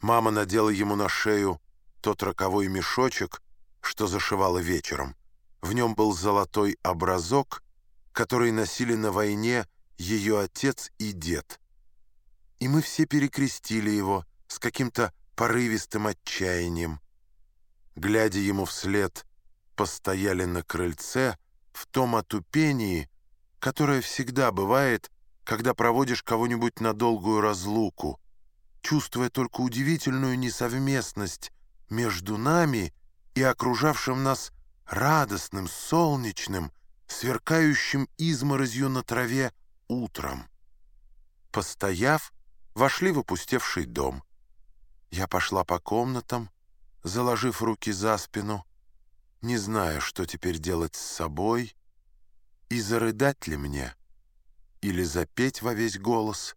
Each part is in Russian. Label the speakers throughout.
Speaker 1: Мама надела ему на шею тот роковой мешочек, что зашивала вечером. В нем был золотой образок, который носили на войне ее отец и дед. И мы все перекрестили его с каким-то порывистым отчаянием. Глядя ему вслед, постояли на крыльце в том отупении, которое всегда бывает, когда проводишь кого-нибудь на долгую разлуку, чувствуя только удивительную несовместность между нами и окружавшим нас радостным, солнечным, сверкающим изморозью на траве утром. Постояв, вошли в опустевший дом. Я пошла по комнатам, заложив руки за спину, не зная, что теперь делать с собой, и зарыдать ли мне, или запеть во весь голос.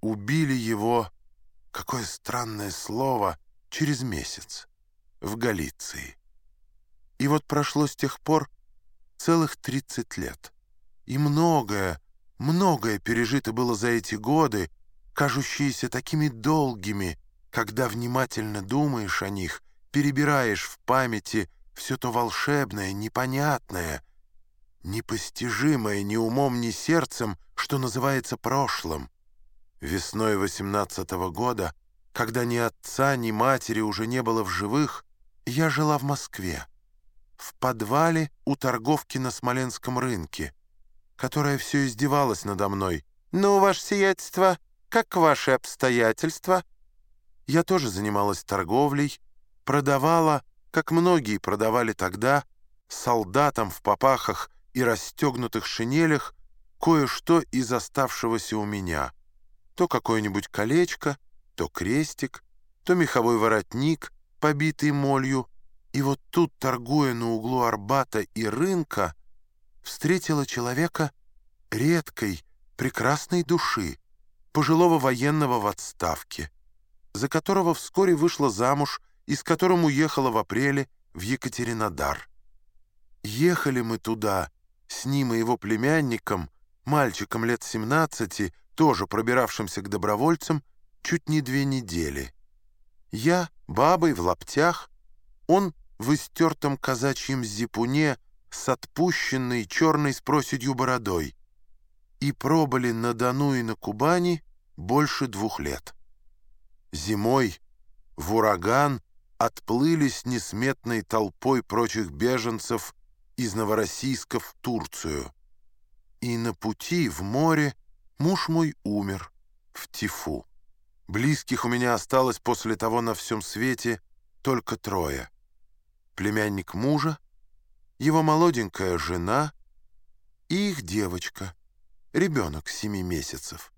Speaker 1: Убили его, какое странное слово, через месяц, в Галиции. И вот прошло с тех пор целых 30 лет. И многое, многое пережито было за эти годы, кажущиеся такими долгими, когда внимательно думаешь о них, перебираешь в памяти все то волшебное, непонятное, непостижимое ни умом, ни сердцем, что называется прошлым. Весной восемнадцатого года, когда ни отца, ни матери уже не было в живых, я жила в Москве, в подвале у торговки на Смоленском рынке, которая все издевалась надо мной. «Ну, ваше сиятельство, как ваши обстоятельства?» Я тоже занималась торговлей, продавала, как многие продавали тогда, солдатам в попахах и расстегнутых шинелях кое-что из оставшегося у меня. То какое-нибудь колечко, то крестик, то меховой воротник, побитый молью. И вот тут, торгуя на углу Арбата и рынка, встретила человека редкой, прекрасной души, пожилого военного в отставке за которого вскоре вышла замуж и с которым уехала в апреле в Екатеринодар. Ехали мы туда с ним и его племянником, мальчиком лет 17, тоже пробиравшимся к добровольцам, чуть не две недели. Я бабой в лаптях, он в истертом казачьем зипуне с отпущенной черной с проседью бородой. И пробыли на Дону и на Кубани больше двух лет. Зимой в ураган отплыли с несметной толпой прочих беженцев из Новороссийска в Турцию. И на пути в море муж мой умер в Тифу. Близких у меня осталось после того на всем свете только трое. Племянник мужа, его молоденькая жена и их девочка, ребенок семи месяцев.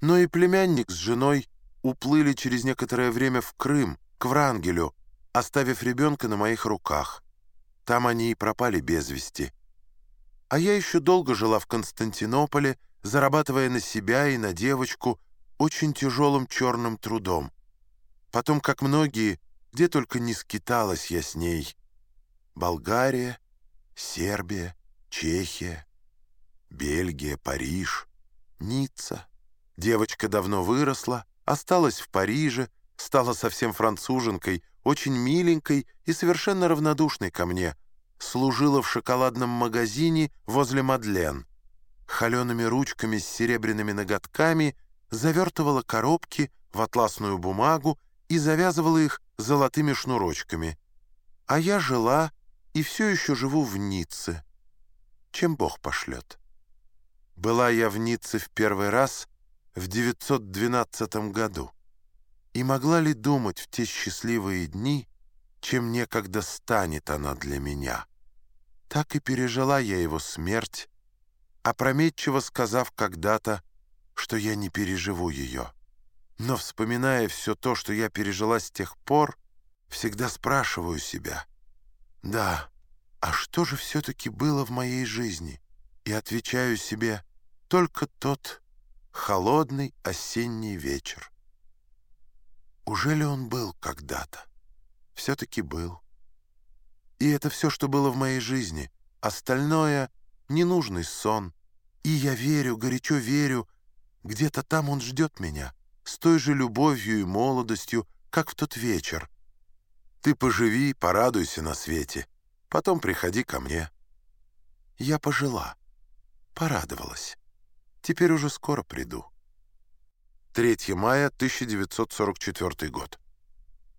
Speaker 1: Но и племянник с женой уплыли через некоторое время в Крым, к Врангелю, оставив ребенка на моих руках. Там они и пропали без вести. А я еще долго жила в Константинополе, зарабатывая на себя и на девочку очень тяжелым черным трудом. Потом, как многие, где только не скиталась я с ней. Болгария, Сербия, Чехия, Бельгия, Париж, Ницца. Девочка давно выросла, осталась в Париже, стала совсем француженкой, очень миленькой и совершенно равнодушной ко мне, служила в шоколадном магазине возле Мадлен. Холеными ручками с серебряными ноготками завертывала коробки в атласную бумагу и завязывала их золотыми шнурочками. А я жила и все еще живу в Ницце. Чем Бог пошлет. Была я в Ницце в первый раз в 912 году. И могла ли думать в те счастливые дни, чем некогда станет она для меня? Так и пережила я его смерть, опрометчиво сказав когда-то, что я не переживу ее. Но, вспоминая все то, что я пережила с тех пор, всегда спрашиваю себя, «Да, а что же все-таки было в моей жизни?» И отвечаю себе, «Только тот холодный осенний вечер. Уже ли он был когда-то? Все-таки был. И это все, что было в моей жизни. Остальное — ненужный сон. И я верю, горячо верю, где-то там он ждет меня. с той же любовью и молодостью, как в тот вечер. Ты поживи, порадуйся на свете, потом приходи ко мне. Я пожила, порадовалась. Теперь уже скоро приду. 3 мая 1944 год.